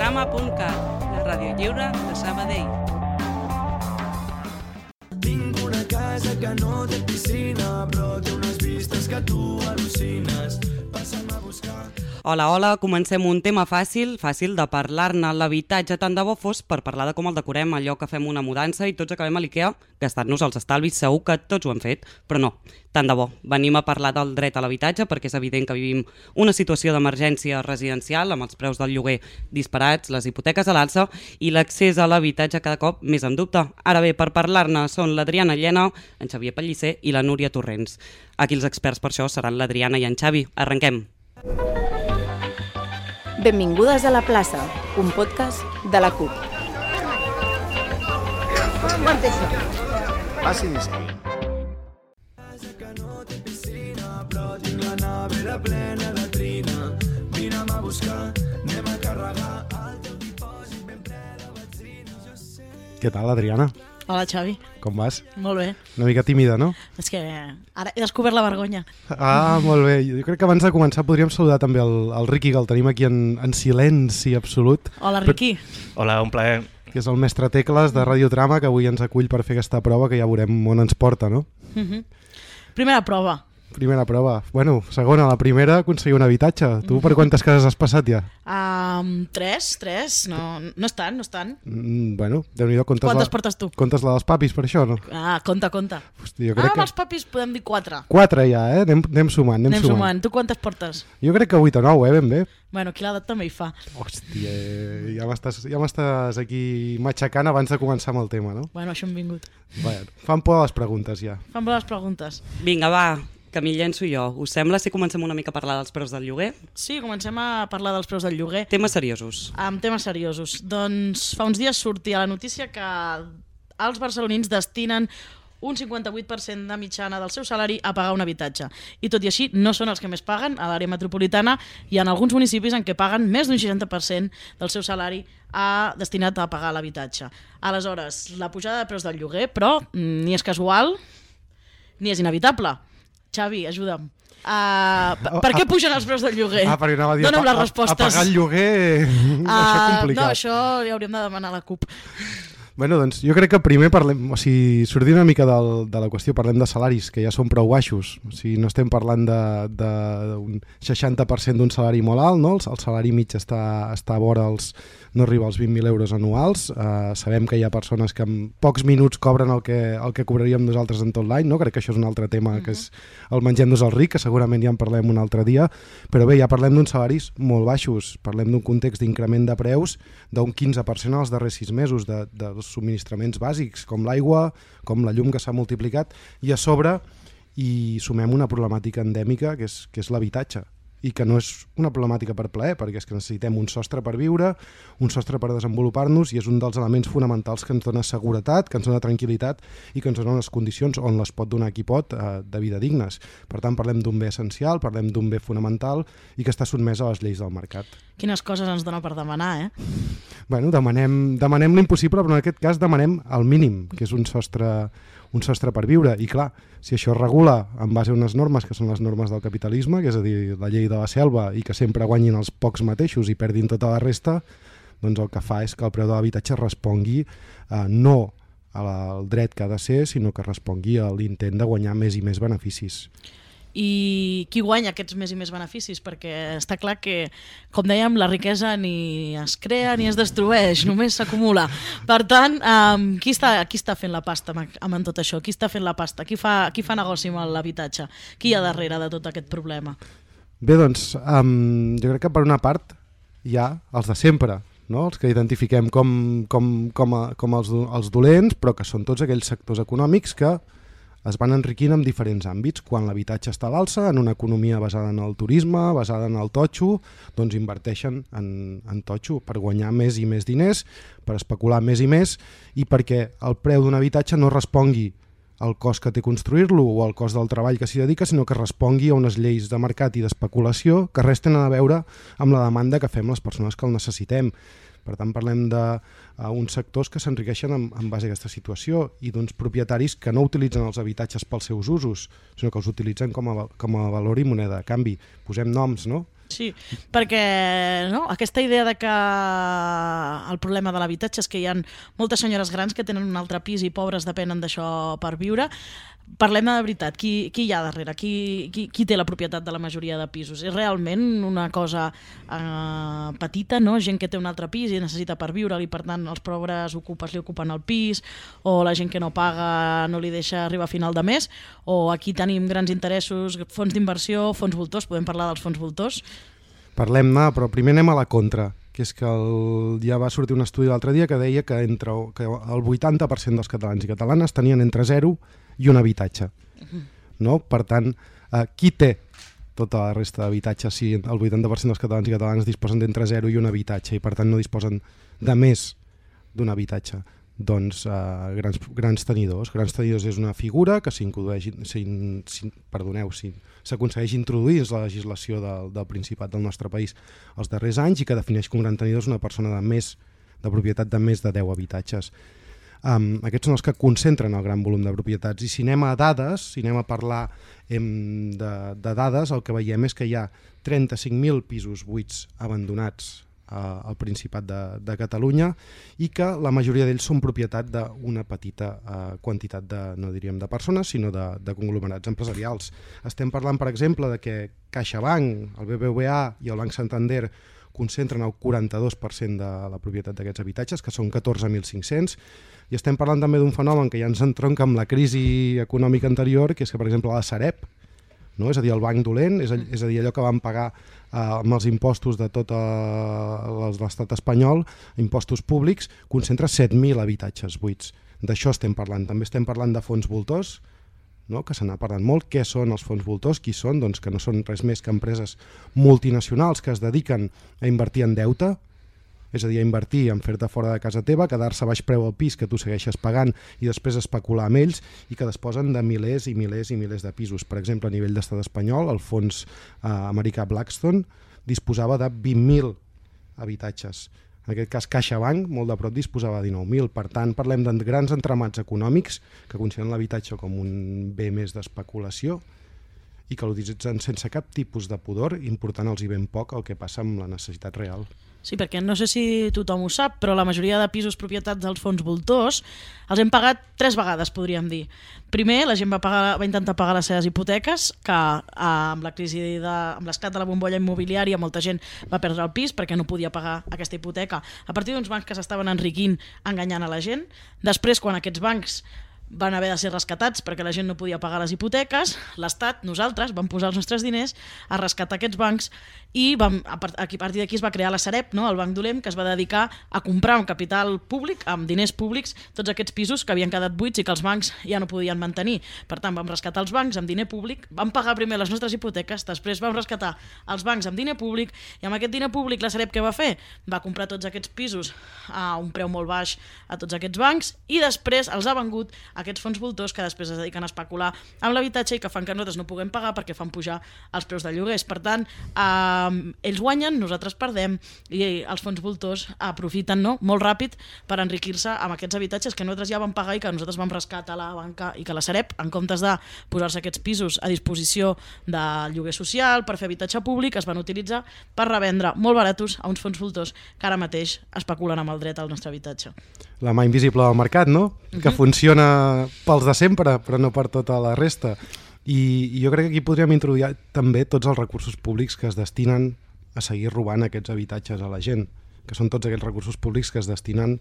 radiotrama.cat, la ràdio lliure de Sabadell. Tinc una casa que no té piscina, però té unes vistes que tu al·lucines. Passa'm a buscar... Hola, hola, comencem un tema fàcil, fàcil de parlar-ne. L'habitatge tant de bo fos per parlar de com el decorem, allò que fem una mudança i tots acabem a l'IKEA gastant-nos els estalvis, segur que tots ho han fet, però no, tant de bo. Venim a parlar del dret a l'habitatge perquè és evident que vivim una situació d'emergència residencial amb els preus del lloguer disparats, les hipoteques a l'alça i l'accés a l'habitatge cada cop més en dubte. Ara bé, per parlar-ne són l'Adriana Llena, en Xavier Pellicer i la Núria Torrents. Aquí els experts per això seran l'Adriana i en Xavi. Arrenquem. Benvingudes a la plaça, un podcast de la CUP. Passi i segui. piscina, però tinc la nevera plena de trina. Vine'm a buscar, anem a carregar el teu dipòsit ben ple de benzina. Jo sé... Què tal, Adriana? Hola, Xavi. Com vas? Molt bé. Una mica tímida, no? És que ara he descobert la vergonya. Ah, molt bé. Jo crec que abans de començar podríem saludar també el, el Riqui, que el tenim aquí en, en silenci absolut, Hola, Riqui. Hola, un plaer. que és el mestre Tecles de Radiotrama, que avui ens acull per fer aquesta prova, que ja veurem on ens porta, no? Mhm. Primera prova. Primera prova. Bueno, segona, la primera, aconseguir un habitatge. Tu per quantes cases has passat ja? Um, tres, tres. No, no és tant, no és tant. Mm, bueno, déu-n'hi-do, comptes, Quantes la, portes tu? comptes la dels papis per això, no? Ah, compte, compte. Hosti, jo Ah, crec amb que... els papis podem dir quatre. Quatre ja, eh? Anem, anem sumant, anem, Anem sumant. Tu quantes portes? Jo crec que 8 o 9, eh? Ben bé. Bueno, aquí l'edat també hi fa. Hòstia, eh, ja m'estàs ja aquí matxacant abans de començar amb el tema, no? Bueno, això hem vingut. Vaja, fan por les preguntes ja. Fan les preguntes. Vinga, va, que m'hi llenço jo. Us sembla si comencem una mica a parlar dels preus del lloguer? Sí, comencem a parlar dels preus del lloguer. Temes seriosos. Amb temes seriosos. Doncs fa uns dies sortia la notícia que els barcelonins destinen un 58% de mitjana del seu salari a pagar un habitatge. I tot i així, no són els que més paguen. A l'àrea metropolitana hi ha alguns municipis en què paguen més d'un 60% del seu salari a, destinat a pagar l'habitatge. Aleshores, la pujada de preus del lloguer, però mm, ni és casual ni és inevitable. Xavi, ajuda'm. Uh, per, per què pugen els preus del lloguer? Ah, perquè anava a dir, Dóna'm a, les a, respostes. a pagar el lloguer, Ah, això complicat. No, això li hauríem de demanar a la CUP. Bueno, doncs jo crec que primer parlem, o sigui, sortint una mica del, de la qüestió, parlem de salaris, que ja són prou baixos. O sigui, no estem parlant d'un 60% d'un salari molt alt, no? El, el salari mig està, està a vora els, no arriba als 20.000 euros anuals. Uh, sabem que hi ha persones que en pocs minuts cobren el que, el que cobraríem nosaltres en tot l'any, no? Crec que això és un altre tema, que és el mengem-nos el ric, que segurament ja en parlem un altre dia, però bé, ja parlem d'uns salaris molt baixos, parlem d'un context d'increment de preus d'un 15% als darrers sis mesos de, dels subministraments bàsics, com l'aigua, com la llum que s'ha multiplicat, i a sobre hi sumem una problemàtica endèmica que és, que és l'habitatge i que no és una problemàtica per plaer, perquè és que necessitem un sostre per viure, un sostre per desenvolupar-nos i és un dels elements fonamentals que ens dona seguretat, que ens dona tranquil·litat i que ens dona unes condicions on les pot donar qui pot eh, de vida dignes. Per tant, parlem d'un bé essencial, parlem d'un bé fonamental i que està sotmès a les lleis del mercat. Quines coses ens dona per demanar, eh? Bueno, demanem, demanem l'impossible, però en aquest cas demanem el mínim, que és un sostre, un sostre per viure. I clar, si això es regula en base a unes normes que són les normes del capitalisme, que és a dir, la llei de la selva, i que sempre guanyin els pocs mateixos i perdin tota la resta, doncs el que fa és que el preu de l'habitatge respongui eh, no al dret que ha de ser, sinó que respongui a l'intent de guanyar més i més beneficis. I qui guanya aquests més i més beneficis? Perquè està clar que, com dèiem, la riquesa ni es crea ni es destrueix, només s'acumula. Per tant, um, qui, està, qui està fent la pasta amb, amb tot això? Qui està fent la pasta? Qui fa, qui fa negoci amb l'habitatge? Qui hi ha darrere de tot aquest problema? Bé, doncs, um, jo crec que per una part hi ha els de sempre, no? els que identifiquem com, com, com, a, com els, els dolents, però que són tots aquells sectors econòmics que es van enriquint en diferents àmbits. Quan l'habitatge està a l'alça, en una economia basada en el turisme, basada en el totxo, doncs inverteixen en, en totxo per guanyar més i més diners, per especular més i més i perquè el preu d'un habitatge no respongui al cost que té construir-lo o al cost del treball que s'hi dedica, sinó que respongui a unes lleis de mercat i d'especulació que res tenen a veure amb la demanda que fem les persones que el necessitem. Per tant, parlem d'uns sectors que s'enriqueixen en, en base a aquesta situació i d'uns propietaris que no utilitzen els habitatges pels seus usos, sinó que els utilitzen com a, com a valor i moneda de canvi. Posem noms, no? Sí, perquè no, aquesta idea de que el problema de l'habitatge és que hi ha moltes senyores grans que tenen un altre pis i pobres depenen d'això per viure, parlem de veritat, qui, qui hi ha darrere? Qui, qui, qui té la propietat de la majoria de pisos? És realment una cosa eh, petita, no? gent que té un altre pis i necessita per viure i per tant els pobres ocupes li ocupen el pis o la gent que no paga no li deixa arribar a final de mes o aquí tenim grans interessos, fons d'inversió, fons voltors, podem parlar dels fons voltors? Parlem-ne, però primer anem a la contra, que és que el, ja va sortir un estudi l'altre dia que deia que, entre, que el 80% dels catalans i catalanes tenien entre 0 i un habitatge. No? Per tant, eh, qui té tota la resta d'habitatges si el 80% dels catalans i catalanes disposen d'entre 0 i un habitatge i per tant no disposen de més d'un habitatge? Doncs eh, grans, grans tenidors. Grans tenidors és una figura que s'aconsegueix introduir dins la legislació del, del Principat del nostre país els darrers anys i que defineix com gran tenidor una persona de més de propietat de més de 10 habitatges. Um, aquests són els que concentren el gran volum de propietats. I si anem a dades, si anem a parlar em, de, de dades, el que veiem és que hi ha 35.000 pisos buits abandonats uh, al Principat de, de Catalunya i que la majoria d'ells són propietat d'una petita uh, quantitat de, no diríem de persones, sinó de, de conglomerats empresarials. Estem parlant, per exemple, de que CaixaBank, el BBVA i el Banc Santander concentren el 42% de la propietat d'aquests habitatges, que són 14.500, i estem parlant també d'un fenomen que ja ens entronca amb la crisi econòmica anterior, que és que, per exemple, la Sareb, no? és a dir, el banc dolent, és a, és a dir, allò que van pagar eh, amb els impostos de tot eh, l'estat espanyol, impostos públics, concentra 7.000 habitatges buits. D'això estem parlant. També estem parlant de fons voltors, no? que se n'ha parlat molt. Què són els fons voltors? Qui són? Doncs que no són res més que empreses multinacionals que es dediquen a invertir en deute, és a dir, invertir en fer-te fora de casa teva, quedar-se baix preu al pis que tu segueixes pagant i després especular amb ells i que disposen de milers i milers i milers de pisos. Per exemple, a nivell d'estat espanyol, el fons eh, americà Blackstone disposava de 20.000 habitatges. En aquest cas, CaixaBank, molt de prop, disposava de 19.000. Per tant, parlem de grans entramats econòmics que consideren l'habitatge com un bé més d'especulació i que l'utilitzen sense cap tipus de pudor, important els hi ben poc el que passa amb la necessitat real. Sí, perquè no sé si tothom ho sap, però la majoria de pisos propietats dels fons voltors els hem pagat tres vegades, podríem dir. Primer, la gent va, pagar, va intentar pagar les seves hipoteques, que eh, amb la crisi de, amb l'esclat de la bombolla immobiliària molta gent va perdre el pis perquè no podia pagar aquesta hipoteca a partir d'uns bancs que s'estaven enriquint enganyant a la gent. Després, quan aquests bancs van haver de ser rescatats perquè la gent no podia pagar les hipoteques, l'Estat, nosaltres, vam posar els nostres diners a rescatar aquests bancs i vam, a partir d'aquí es va crear la Sareb, no? el Banc Dolem, que es va dedicar a comprar amb capital públic, amb diners públics, tots aquests pisos que havien quedat buits i que els bancs ja no podien mantenir. Per tant, vam rescatar els bancs amb diner públic, vam pagar primer les nostres hipoteques, després vam rescatar els bancs amb diner públic i amb aquest diner públic la Sareb què va fer? Va comprar tots aquests pisos a un preu molt baix a tots aquests bancs i després els ha vengut aquests fons voltors que després es dediquen a especular amb l'habitatge i que fan que nosaltres no puguem pagar perquè fan pujar els preus de lloguers. Per tant, eh, ells guanyen, nosaltres perdem i els fons voltors aprofiten no? molt ràpid per enriquir-se amb aquests habitatges que nosaltres ja vam pagar i que nosaltres vam rescatar a la banca i que la Sareb, en comptes de posar-se aquests pisos a disposició de lloguer social per fer habitatge públic, es van utilitzar per revendre molt baratos a uns fons voltors que ara mateix especulen amb el dret al nostre habitatge. La mà invisible del mercat, no? Uh -huh. Que funciona pels de sempre, però no per tota la resta. I, I jo crec que aquí podríem introduir també tots els recursos públics que es destinen a seguir robant aquests habitatges a la gent, que són tots aquells recursos públics que es destinen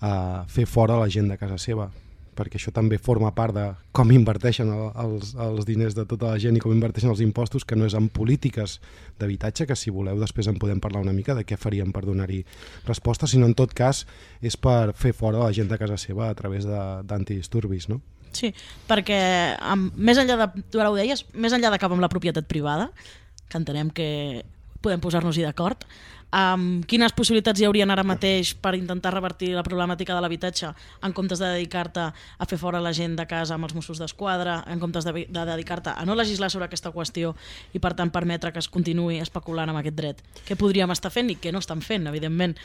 a fer fora la gent de casa seva perquè això també forma part de com inverteixen els, els diners de tota la gent i com inverteixen els impostos, que no és en polítiques d'habitatge, que si voleu després en podem parlar una mica de què faríem per donar-hi resposta, sinó en tot cas és per fer fora la gent de casa seva a través d'antidisturbis, no? Sí, perquè amb, més enllà de, tu ara ho deies, més enllà d'acabar amb la propietat privada, que entenem que podem posar-nos-hi d'acord, um, quines possibilitats hi haurien ara mateix per intentar revertir la problemàtica de l'habitatge en comptes de dedicar-te a fer fora la gent de casa amb els Mossos d'Esquadra, en comptes de, de dedicar-te a no legislar sobre aquesta qüestió i per tant permetre que es continuï especulant amb aquest dret. Què podríem estar fent i què no estan fent, evidentment?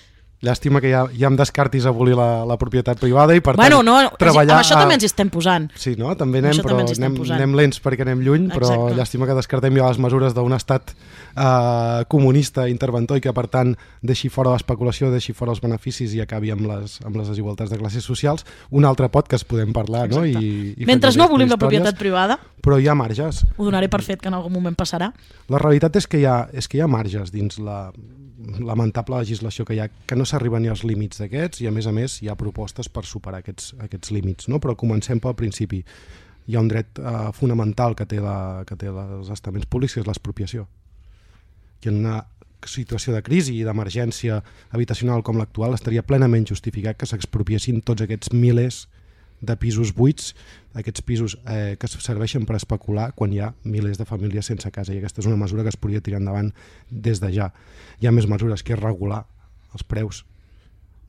Llàstima que ja, ja em descartis abolir la, la propietat privada i per Bueno, tant no, treballar... amb això a- també ens estem posant. Sí, no? També anem, però també anem, posant. anem lents perquè anem lluny, però Exacte. llàstima que descartem ja les mesures d'un estat eh, comunista, interventor, i que per tant deixi fora l'especulació, deixi fora els beneficis i acabi amb les, amb les desigualtats de classes socials. Un altre pot que es podem parlar, no? Exacte. I, i fer Mentre no abolim la propietat privada, Però hi ha marges. ho donaré per fet que en algun moment passarà. La realitat és que hi ha, és que hi ha marges dins la lamentable legislació que hi ha, que no s'arriba ni als límits d'aquests i a més a més hi ha propostes per superar aquests, aquests límits. No? Però comencem pel principi. Hi ha un dret eh, fonamental que té, la, que té els estaments públics, que és l'expropiació. I en una situació de crisi i d'emergència habitacional com l'actual estaria plenament justificat que s'expropiessin tots aquests milers de pisos buits, aquests pisos eh, que serveixen per especular quan hi ha milers de famílies sense casa i aquesta és una mesura que es podria tirar endavant des de ja. Hi ha més mesures que és regular els preus.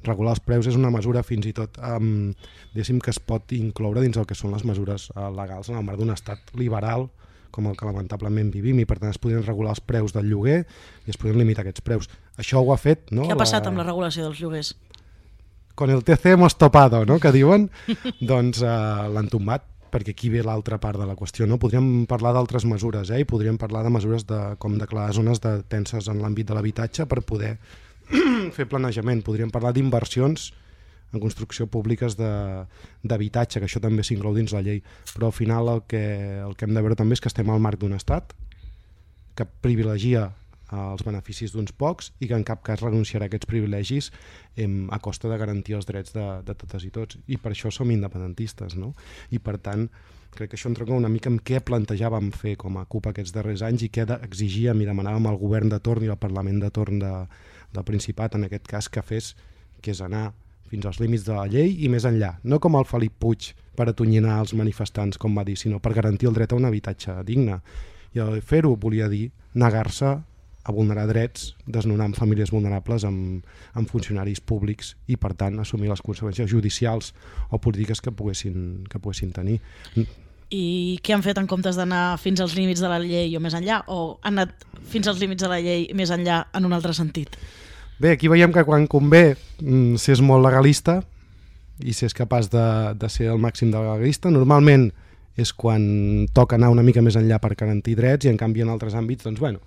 Regular els preus és una mesura fins i tot um, diguéssim que es pot incloure dins el que són les mesures uh, legals en el marc d'un estat liberal com el que lamentablement vivim i per tant es podrien regular els preus del lloguer i es podrien limitar aquests preus. Això ho ha fet... No, Què ha passat amb la regulació dels lloguers? Con el TC hemos topado, no? que diuen, doncs eh, l'han tombat perquè aquí ve l'altra part de la qüestió. No? Podríem parlar d'altres mesures eh? i podríem parlar de mesures de, com declarar zones de tenses en l'àmbit de l'habitatge per poder fer planejament. Podríem parlar d'inversions en construcció públiques d'habitatge, que això també s'inclou dins la llei. Però al final el que, el que hem de veure també és que estem al marc d'un estat que privilegia els beneficis d'uns pocs i que en cap cas renunciarà a aquests privilegis em, a costa de garantir els drets de, de totes i tots. I per això som independentistes, no? I per tant, crec que això entronca una mica amb què plantejàvem fer com a CUP aquests darrers anys i què exigíem i demanàvem al govern de torn i al Parlament de torn de, Principat, en aquest cas, que fes, que és anar fins als límits de la llei i més enllà, no com el Felip Puig per atonyinar els manifestants, com va dir, sinó per garantir el dret a un habitatge digne. I fer-ho volia dir negar-se a vulnerar drets, desnonant famílies vulnerables amb, amb funcionaris públics i, per tant, assumir les conseqüències judicials o polítiques que poguessin, que poguessin tenir. I què han fet en comptes d'anar fins als límits de la llei o més enllà? O han anat fins als límits de la llei més enllà en un altre sentit? Bé, aquí veiem que quan convé mm, s'és molt legalista i s'és capaç de, de ser el màxim de legalista. Normalment és quan toca anar una mica més enllà per garantir drets i en canvi en altres àmbits, doncs bueno,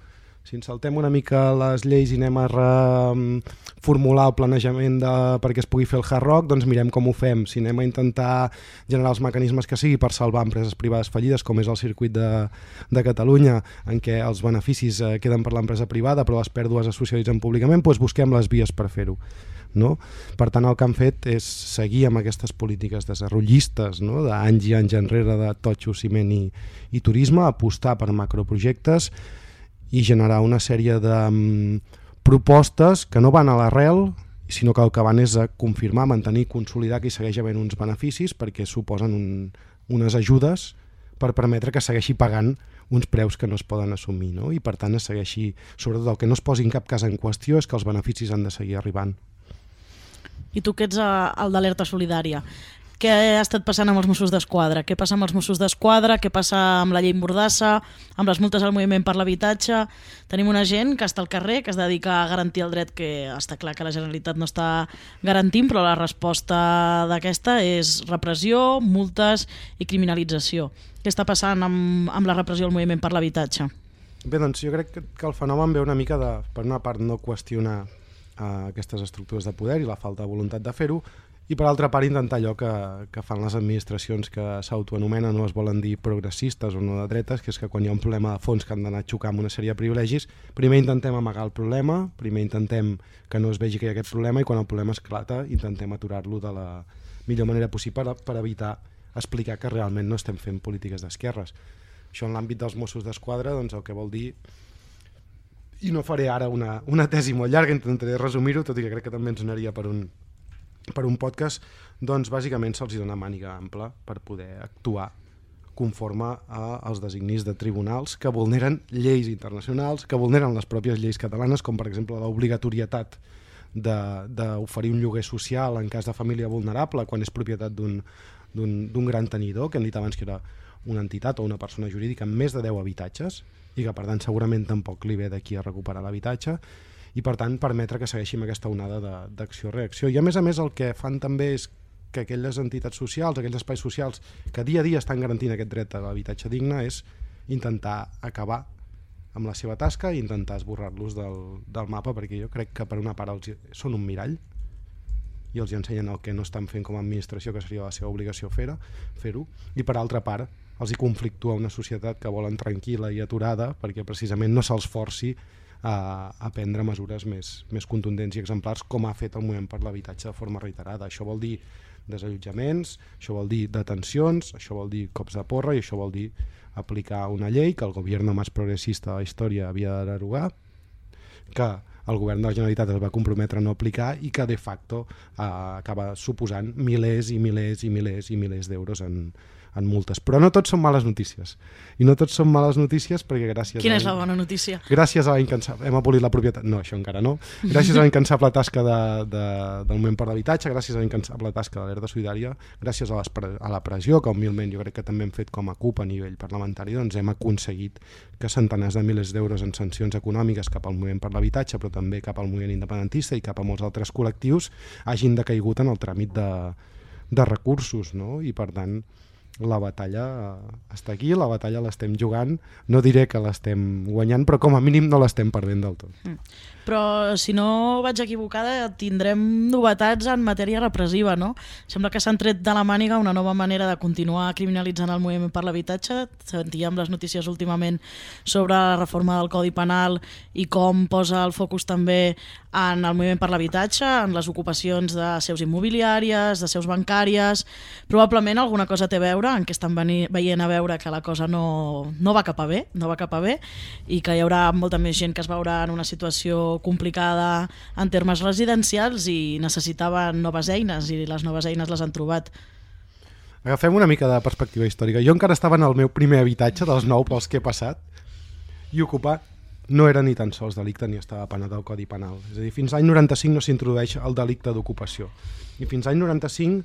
si ens saltem una mica les lleis i anem a reformular el planejament de, perquè es pugui fer el hard rock, doncs mirem com ho fem. Si anem a intentar generar els mecanismes que sigui per salvar empreses privades fallides, com és el circuit de, de Catalunya, en què els beneficis eh, queden per l'empresa privada però les pèrdues es socialitzen públicament, doncs busquem les vies per fer-ho. No? Per tant, el que han fet és seguir amb aquestes polítiques desenvolupistes no? d'anys i anys enrere de totxo, ciment i, i turisme, apostar per macroprojectes i generar una sèrie de mm, propostes que no van a l'arrel, sinó que el que van és a confirmar, mantenir, consolidar que hi segueix havent uns beneficis perquè suposen un, unes ajudes per permetre que segueixi pagant uns preus que no es poden assumir no? i per tant es segueixi, sobretot el que no es posi en cap cas en qüestió és que els beneficis han de seguir arribant. I tu que ets eh, el d'alerta solidària, què ha estat passant amb els Mossos d'Esquadra? Què passa amb els Mossos d'Esquadra? Què passa amb la llei Mordassa? Amb les multes al moviment per l'habitatge? Tenim una gent que està al carrer, que es dedica a garantir el dret que està clar que la Generalitat no està garantint, però la resposta d'aquesta és repressió, multes i criminalització. Què està passant amb, amb la repressió al moviment per l'habitatge? Bé, doncs jo crec que, el fenomen ve una mica de, per una part, no qüestionar uh, aquestes estructures de poder i la falta de voluntat de fer-ho, i per altra part intentar allò que, que fan les administracions que s'autoanomenen o es volen dir progressistes o no de dretes, que és que quan hi ha un problema de fons que han d'anar a xocar amb una sèrie de privilegis, primer intentem amagar el problema, primer intentem que no es vegi que hi ha aquest problema i quan el problema esclata intentem aturar-lo de la millor manera possible per, per evitar explicar que realment no estem fent polítiques d'esquerres. Això en l'àmbit dels Mossos d'Esquadra doncs el que vol dir i no faré ara una, una tesi molt llarga, intentaré resumir-ho, tot i que crec que també ens donaria per un, per un podcast, doncs bàsicament se'ls dona màniga ampla per poder actuar conforme als designis de tribunals que vulneren lleis internacionals, que vulneren les pròpies lleis catalanes, com per exemple l'obligatorietat d'oferir un lloguer social en cas de família vulnerable quan és propietat d'un gran tenidor, que hem dit abans que era una entitat o una persona jurídica amb més de 10 habitatges i que per tant segurament tampoc li ve d'aquí a recuperar l'habitatge i per tant permetre que segueixi amb aquesta onada d'acció-reacció. I a més a més el que fan també és que aquelles entitats socials, aquells espais socials que dia a dia estan garantint aquest dret a l'habitatge digne és intentar acabar amb la seva tasca i intentar esborrar-los del, del mapa perquè jo crec que per una part els, són un mirall i els ensenyen el que no estan fent com a administració que seria la seva obligació fer-ho fer i per altra part els hi conflictua una societat que volen tranquil·la i aturada perquè precisament no se'ls forci a, a prendre mesures més, més contundents i exemplars com ha fet el moviment per l'habitatge de forma reiterada. Això vol dir desallotjaments, això vol dir detencions, això vol dir cops de porra i això vol dir aplicar una llei que el govern més progressista de la història havia de derogar, que el govern de la Generalitat es va comprometre a no aplicar i que de facto eh, acaba suposant milers i milers i milers i milers d'euros en, en multes. Però no tots són males notícies. I no tots són males notícies perquè gràcies Quina a és la bona notícia? gràcies a la incansable... Hem abolit la propietat... No, això encara no. Gràcies a la incansable tasca de, de, del moviment per l'habitatge, gràcies a la incansable tasca de l'Erda Solidària, gràcies a, les, a la pressió que humilment jo crec que també hem fet com a CUP a nivell parlamentari, doncs hem aconseguit que centenars de milers d'euros en sancions econòmiques cap al moviment per l'habitatge, però també cap al moviment independentista i cap a molts altres col·lectius hagin decaigut en el tràmit de, de recursos, no? I per tant, la batalla està aquí, la batalla l'estem jugant, no diré que l'estem guanyant, però com a mínim no l'estem perdent del tot. Però si no vaig equivocada tindrem novetats en matèria repressiva, no? Sembla que s'han tret de la màniga una nova manera de continuar criminalitzant el moviment per l'habitatge. Sentíem les notícies últimament sobre la reforma del Codi Penal i com posa el focus també en el moviment per l'habitatge, en les ocupacions de seus immobiliàries, de seus bancàries... Probablement alguna cosa té a veure en què estan veient a veure que la cosa no, no va cap a bé, no va cap a bé, i que hi haurà molta més gent que es veurà en una situació complicada en termes residencials i necessitaven noves eines i les noves eines les han trobat. Agafem una mica de perspectiva històrica. Jo encara estava en el meu primer habitatge, dels nou pels que he passat, i ocupar no era ni tan sols delicte ni estava penat al Codi Penal. És a dir, fins l'any 95 no s'introdueix el delicte d'ocupació. I fins l'any 95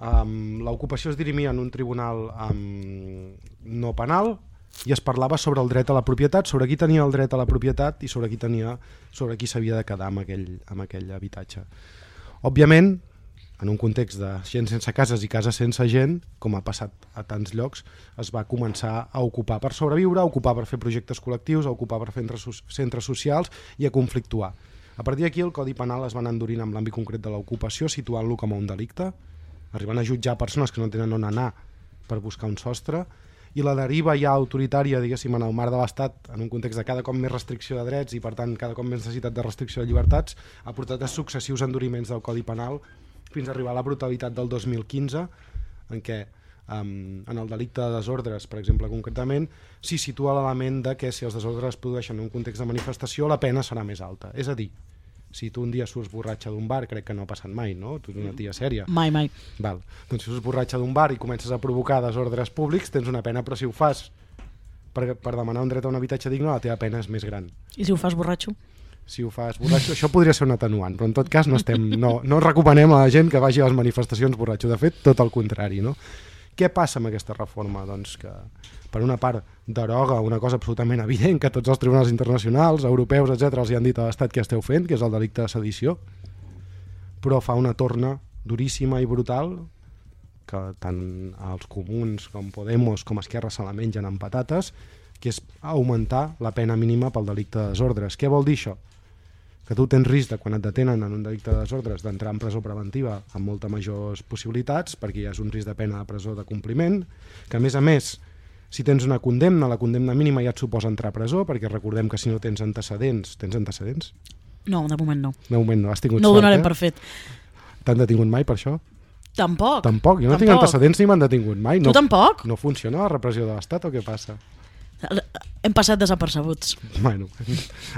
um, l'ocupació es dirimia en un tribunal um, no penal i es parlava sobre el dret a la propietat, sobre qui tenia el dret a la propietat i sobre qui tenia sobre qui s'havia de quedar amb aquell, amb aquell habitatge. Òbviament, en un context de gent sense cases i cases sense gent, com ha passat a tants llocs, es va començar a ocupar per sobreviure, a ocupar per fer projectes col·lectius, a ocupar per fer centres, so- centres socials i a conflictuar. A partir d'aquí el Codi Penal es va anar endurint amb l'àmbit concret de l'ocupació, situant-lo com a un delicte, arribant a jutjar persones que no tenen on anar per buscar un sostre, i la deriva ja autoritària, diguéssim, en el marc de l'Estat, en un context de cada cop més restricció de drets i, per tant, cada cop més necessitat de restricció de llibertats, ha portat a successius enduriments del Codi Penal fins a arribar a la brutalitat del 2015, en què um, en el delicte de desordres, per exemple, concretament, s'hi situa l'element de que si els desordres es produeixen en un context de manifestació, la pena serà més alta. És a dir, si tu un dia surts borratxa d'un bar, crec que no ha passat mai, no? Tu ets una tia sèria. Mai, mai. Val. Doncs si surts borratxa d'un bar i comences a provocar desordres públics, tens una pena, però si ho fas per, per demanar un dret a un habitatge digne, la teva pena és més gran. I si ho fas borratxo? Si ho fas borratxo, això podria ser un atenuant, però en tot cas no, estem, no, no recomanem a la gent que vagi a les manifestacions borratxo. De fet, tot el contrari, no? Què passa amb aquesta reforma? Doncs que, per una part, deroga una cosa absolutament evident que tots els tribunals internacionals, europeus, etc els hi han dit a l'Estat que esteu fent, que és el delicte de sedició, però fa una torna duríssima i brutal que tant els comuns com Podemos com Esquerra se la mengen amb patates, que és augmentar la pena mínima pel delicte de desordres. Què vol dir això? Que tu tens risc de quan et detenen en un delicte de desordres d'entrar en presó preventiva amb molta majors possibilitats, perquè ja és un risc de pena de presó de compliment, que a més a més, si tens una condemna, la condemna mínima ja et suposa entrar a presó, perquè recordem que si no tens antecedents, tens antecedents? No, de moment no. De moment no, has tingut No ho donarem eh? per fet. T'han detingut mai per això? Tampoc. Tampoc, jo no tinc Tampoc. antecedents ni m'han detingut mai. Tu No, tampoc? no funciona la repressió de l'Estat o què passa? Hem passat desapercebuts. Bueno,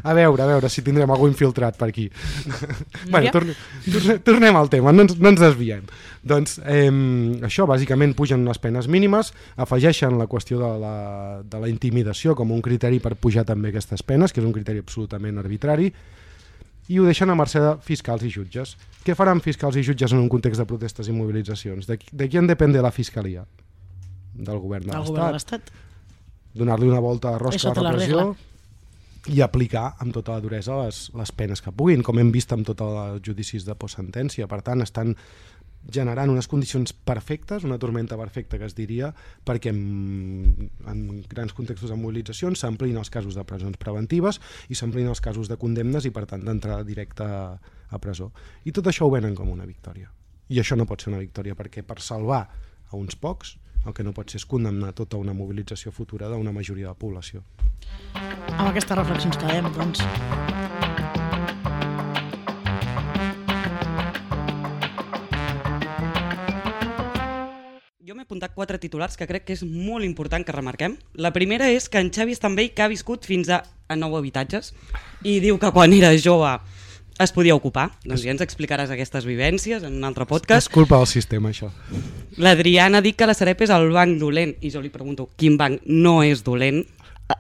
a veure, a veure si tindrem algú infiltrat per aquí. bueno, Núria? torne, torne, tornem al tema, no ens, no ens desviem. Doncs eh, això, bàsicament, pugen les penes mínimes, afegeixen la qüestió de la, de la intimidació com un criteri per pujar també aquestes penes, que és un criteri absolutament arbitrari, i ho deixen a mercè de fiscals i jutges. Què faran fiscals i jutges en un context de protestes i mobilitzacions? De, de qui en depèn de la fiscalia? Del govern de El govern de l'Estat. Donar-li una volta de rosca a la repressió? i aplicar amb tota la duresa les, les penes que puguin, com hem vist amb tots els judicis de postsentència. Per tant, estan generant unes condicions perfectes, una tormenta perfecta que es diria, perquè en, en grans contextos de mobilitzacions s'amplin els casos de presons preventives i s'amplin els casos de condemnes i per tant d'entrada directa a, a presó. I tot això ho venen com una victòria. I això no pot ser una victòria perquè per salvar a uns pocs el que no pot ser és condemnar tota una mobilització futura d'una majoria de la població. Amb aquestes reflexions quedem, doncs. Jo m'he apuntat quatre titulars que crec que és molt important que remarquem. La primera és que en Xavi vell que ha viscut fins a, a nou habitatges i diu que quan era jove es podia ocupar. Doncs ja ens explicaràs aquestes vivències en un altre És podcast. culpa del sistema, això. L'Adriana dit que la Sareb és el banc dolent i jo li pregunto, quin banc no és dolent?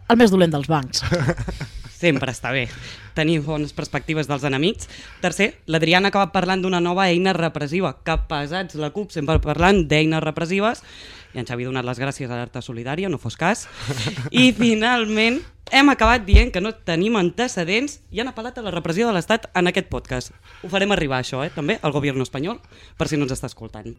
El més dolent dels bancs. Sempre està bé tenir bones perspectives dels enemics. Tercer, l'Adriana ha acabat parlant d'una nova eina repressiva. Que pesats la CUP, sempre parlant d'eines repressives. I en Xavi ha donat les gràcies a l'Arta Solidària, no fos cas. I finalment hem acabat dient que no tenim antecedents i han apel·lat a la repressió de l'Estat en aquest podcast. Ho farem arribar, això, eh, també, al govern espanyol, per si no ens està escoltant.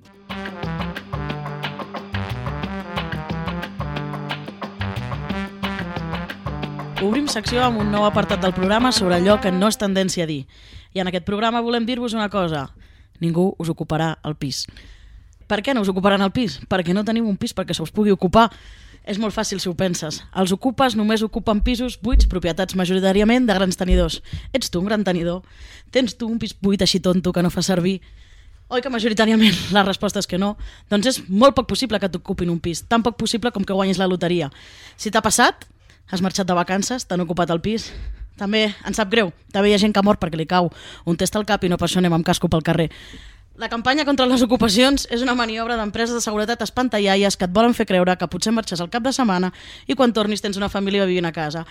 Obrim secció amb un nou apartat del programa sobre allò que no és tendència a dir. I en aquest programa volem dir-vos una cosa. Ningú us ocuparà el pis. Per què no us ocuparan el pis? Perquè no tenim un pis perquè se us pugui ocupar. És molt fàcil si ho penses. Els ocupes només ocupen pisos buits, propietats majoritàriament de grans tenidors. Ets tu un gran tenidor? Tens tu un pis buit així tonto que no fa servir? Oi que majoritàriament la resposta és que no? Doncs és molt poc possible que t'ocupin un pis, tan poc possible com que guanyis la loteria. Si t'ha passat, has marxat de vacances, t'han ocupat el pis, també ens sap greu, també hi ha gent que mor perquè li cau un test al cap i no per això anem amb casco pel carrer. La campanya contra les ocupacions és una maniobra d'empreses de seguretat espantallaies que et volen fer creure que potser marxes al cap de setmana i quan tornis tens una família vivint a casa.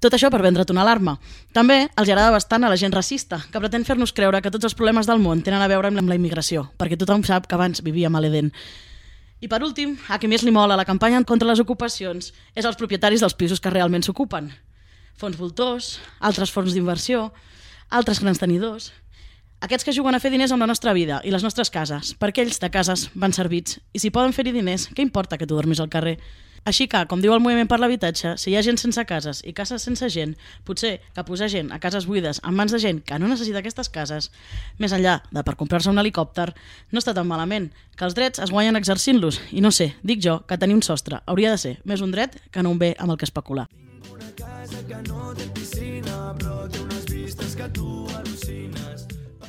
Tot això per vendre't una alarma. També els agrada bastant a la gent racista, que pretén fer-nos creure que tots els problemes del món tenen a veure amb la immigració, perquè tothom sap que abans vivíem a l'Eden. I per últim, a qui més li mola la campanya contra les ocupacions és els propietaris dels pisos que realment s'ocupen. Fons voltors, altres fons d'inversió, altres grans tenidors... Aquests que juguen a fer diners amb la nostra vida i les nostres cases, perquè ells de cases van servits. I si poden fer-hi diners, què importa que tu dormis al carrer? Així que, com diu el moviment per l'habitatge, si hi ha gent sense cases i cases sense gent, potser que posar gent a cases buides en mans de gent que no necessita aquestes cases, més enllà de per comprar-se un helicòpter, no està tan malament, que els drets es guanyen exercint-los, i no sé, dic jo, que tenir un sostre hauria de ser més un dret que no un bé amb el que especular. Una casa que no té piscina, però té unes vistes que tu al·lucines.